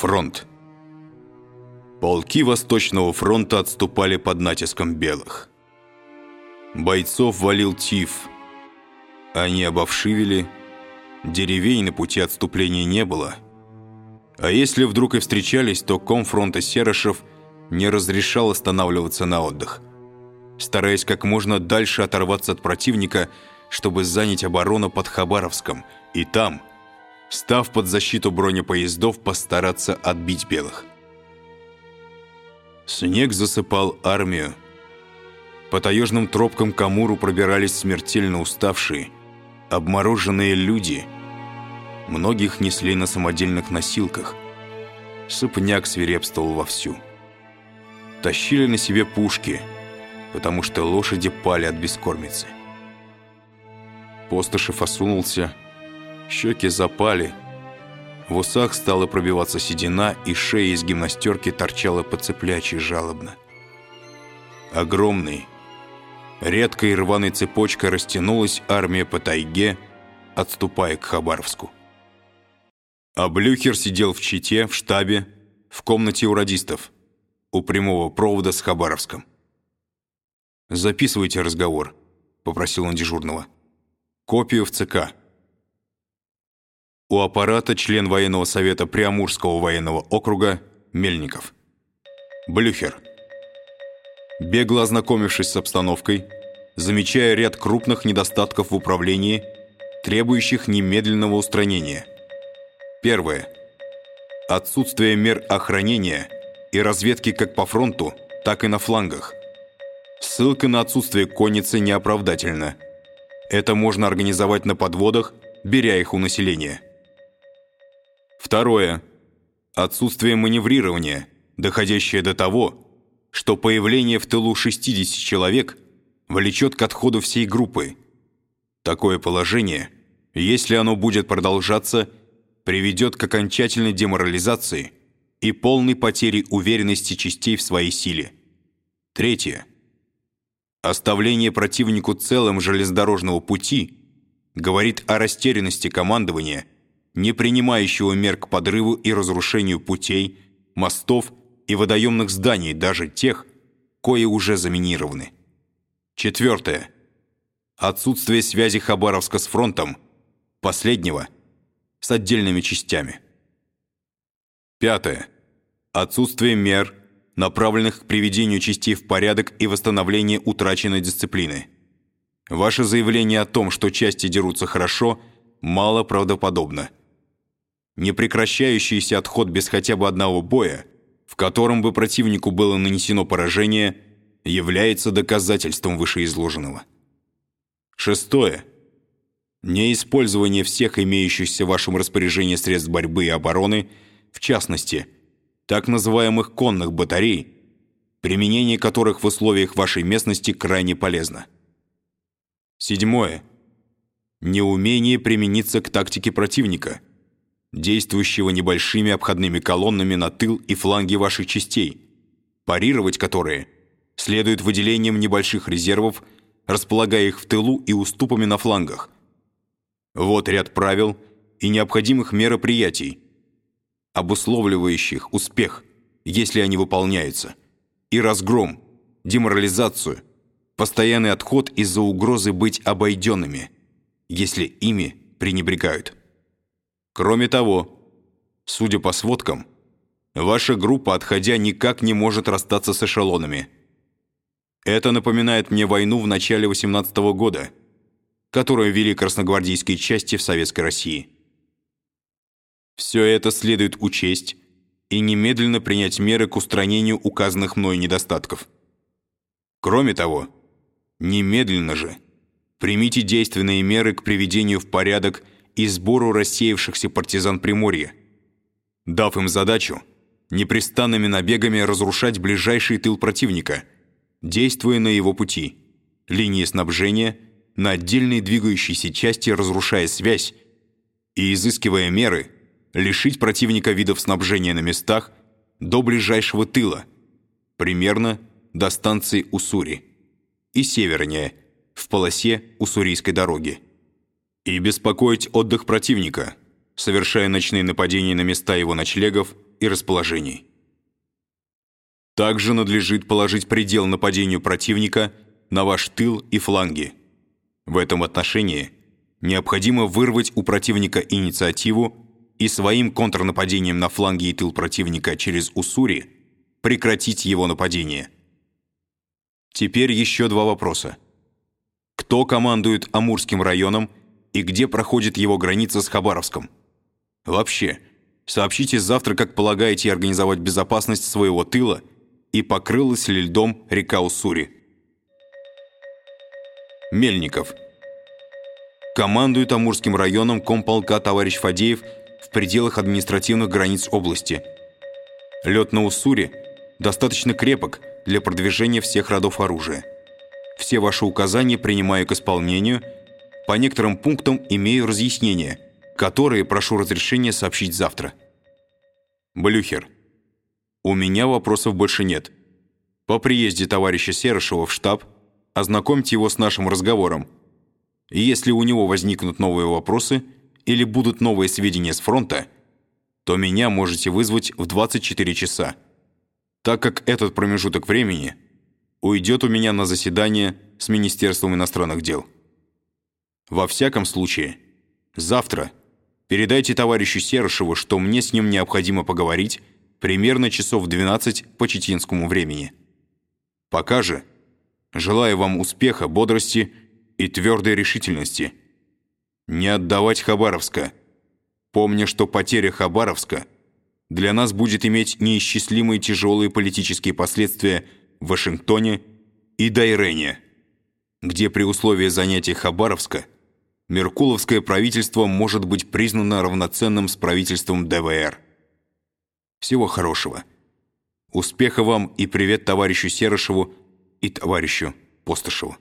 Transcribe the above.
Фронт. Полки Восточного фронта отступали под натиском белых. Бойцов валил тиф. Они обовшивели, деревень на пути отступления не было. А если вдруг и встречались, то комфронта Серышев не разрешал останавливаться на отдых. Стараясь как можно дальше оторваться от противника, чтобы занять оборону под Хабаровском, и там, став под защиту бронепоездов, постараться отбить белых. Снег засыпал армию. По таежным тропкам Камуру пробирались смертельно уставшие, обмороженные люди. Многих несли на самодельных носилках. Сыпняк свирепствовал вовсю. Тащили на себе пушки, потому что лошади пали от бескормицы. Постышев осунулся, щеки запали, в усах стала пробиваться седина, и шея из гимнастерки торчала по жалобно. Огромный, редкой рваной цепочкой растянулась армия по тайге, отступая к Хабаровску. А Блюхер сидел в Чите, в штабе, в комнате у радистов, у прямого провода с Хабаровском. «Записывайте разговор», — попросил он дежурного. «Копию в ЦК». У аппарата член военного совета Приамурского военного округа Мельников. Блюхер. Бегло ознакомившись с обстановкой, замечая ряд крупных недостатков в управлении, требующих немедленного устранения. Первое. Отсутствие мер охранения и разведки как по фронту, так и на флангах. Ссылка на отсутствие конницы неоправдательна. Это можно организовать на подводах, беря их у населения. Второе. Отсутствие маневрирования, доходящее до того, что появление в тылу 60 человек влечет к отходу всей группы. Такое положение, если оно будет продолжаться, приведет к окончательной деморализации и полной потере уверенности частей в своей силе. Третье. Оставление противнику целым железнодорожного пути говорит о растерянности командования – не принимающего мер к подрыву и разрушению путей, мостов и водоемных зданий, даже тех, кои уже заминированы. Четвертое. Отсутствие связи Хабаровска с фронтом, последнего, с отдельными частями. Пятое. Отсутствие мер, направленных к приведению частей в порядок и восстановлению утраченной дисциплины. Ваше заявление о том, что части дерутся хорошо, мало правдоподобно непрекращающийся отход без хотя бы одного боя, в котором бы противнику было нанесено поражение, является доказательством вышеизложенного. Шестое. Неиспользование всех имеющихся в вашем распоряжении средств борьбы и обороны, в частности, так называемых конных батарей, применение которых в условиях вашей местности крайне полезно. Седьмое. Неумение примениться к тактике противника – действующего небольшими обходными колоннами на тыл и фланги ваших частей, парировать которые следует выделением небольших резервов, располагая их в тылу и уступами на флангах. Вот ряд правил и необходимых мероприятий, обусловливающих успех, если они выполняются, и разгром, деморализацию, постоянный отход из-за угрозы быть обойденными, если ими пренебрегают. Кроме того, судя по сводкам, ваша группа, отходя, никак не может расстаться с эшелонами. Это напоминает мне войну в начале 18 -го года, которую вели красногвардейские части в Советской России. Все это следует учесть и немедленно принять меры к устранению указанных мной недостатков. Кроме того, немедленно же примите действенные меры к приведению в порядок и сбору рассеявшихся партизан Приморья, дав им задачу непрестанными набегами разрушать ближайший тыл противника, действуя на его пути, линии снабжения, на отдельные двигающиеся части разрушая связь и изыскивая меры, лишить противника видов снабжения на местах до ближайшего тыла, примерно до станции Уссури, и севернее, в полосе Уссурийской дороги и беспокоить отдых противника, совершая ночные нападения на места его ночлегов и расположений. Также надлежит положить предел нападению противника на ваш тыл и фланги. В этом отношении необходимо вырвать у противника инициативу и своим контрнападением на фланги и тыл противника через Уссури прекратить его нападение. Теперь еще два вопроса. Кто командует Амурским районом и где проходит его граница с Хабаровском? Вообще, сообщите завтра, как полагаете организовать безопасность своего тыла и покрылась ли льдом река Уссури. Мельников. Командует Амурским районом комполка товарищ Фадеев в пределах административных границ области. Лед на Уссури достаточно крепок для продвижения всех родов оружия. Все ваши указания принимаю к исполнению, по некоторым пунктам имею разъяснения, которые прошу разрешения сообщить завтра. Блюхер. У меня вопросов больше нет. По приезде товарища Серышева в штаб ознакомьте его с нашим разговором. если у него возникнут новые вопросы или будут новые сведения с фронта, то меня можете вызвать в 24 часа, так как этот промежуток времени уйдет у меня на заседание с Министерством иностранных дел. Во всяком случае, завтра передайте товарищу Серышеву, что мне с ним необходимо поговорить примерно часов 12 по читинскому времени. Пока же желаю вам успеха, бодрости и твердой решительности. Не отдавать Хабаровска, помня, что потеря Хабаровска для нас будет иметь неисчислимые тяжелые политические последствия в Вашингтоне и Дайрене, где при условии занятия Хабаровска Меркуловское правительство может быть признано равноценным с правительством ДВР. Всего хорошего. Успеха вам и привет товарищу Серышеву и товарищу Постышеву.